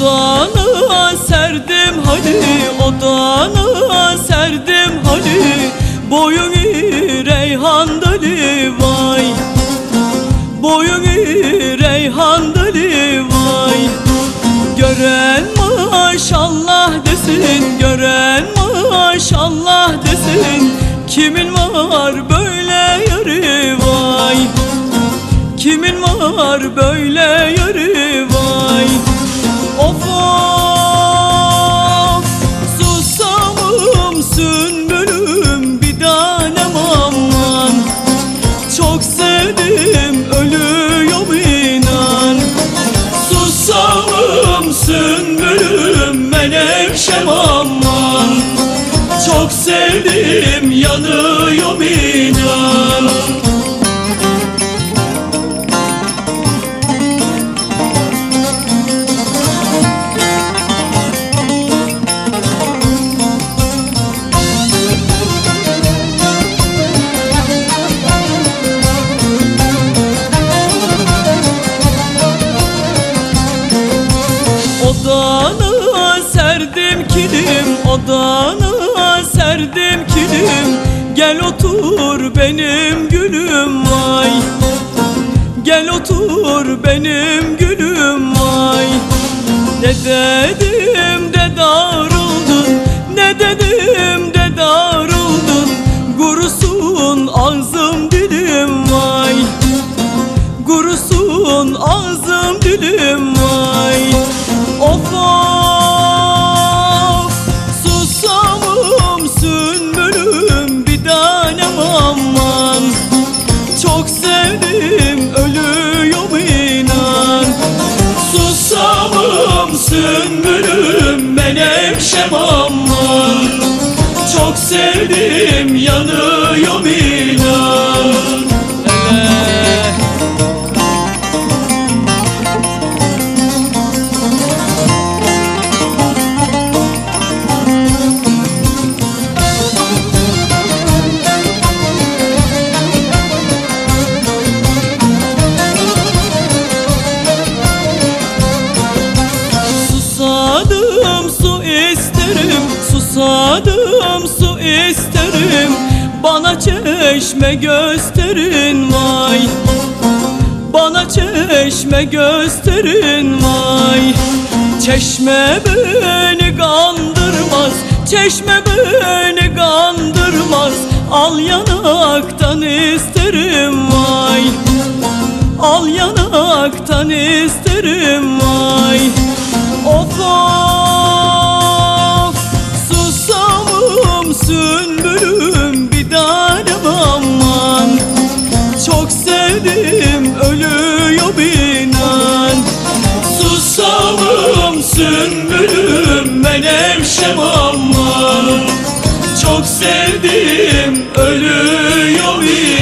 Odana serdim hali Odana serdim hali Boyunu reyhan dali vay. Boyunu reyhan dali vay. Gören maşallah desin Gören maşallah desin. Kimin var böyle yarı vay. Kimin var böyle yarı Çok sevdim yanıyorum inan Odana serdim kilim Odana Gel otur benim gülüm vay Ne dedim de darıldın Ne dedim de darıldın Gurusun ağzım dilim vay Gurusun ağzım dilim menekşem aman Çok sevdim yanıyorum inan Susadım su isterim. Bana çeşme gösterin vay. Bana çeşme gösterin vay. Çeşme beni kandırmaz Çeşme beni kandırmaz. Al yanaktan isterim vay. Al yanaktan isterim vay Bülbülüm benim şebamam Çok sevdiğim ölüyor bir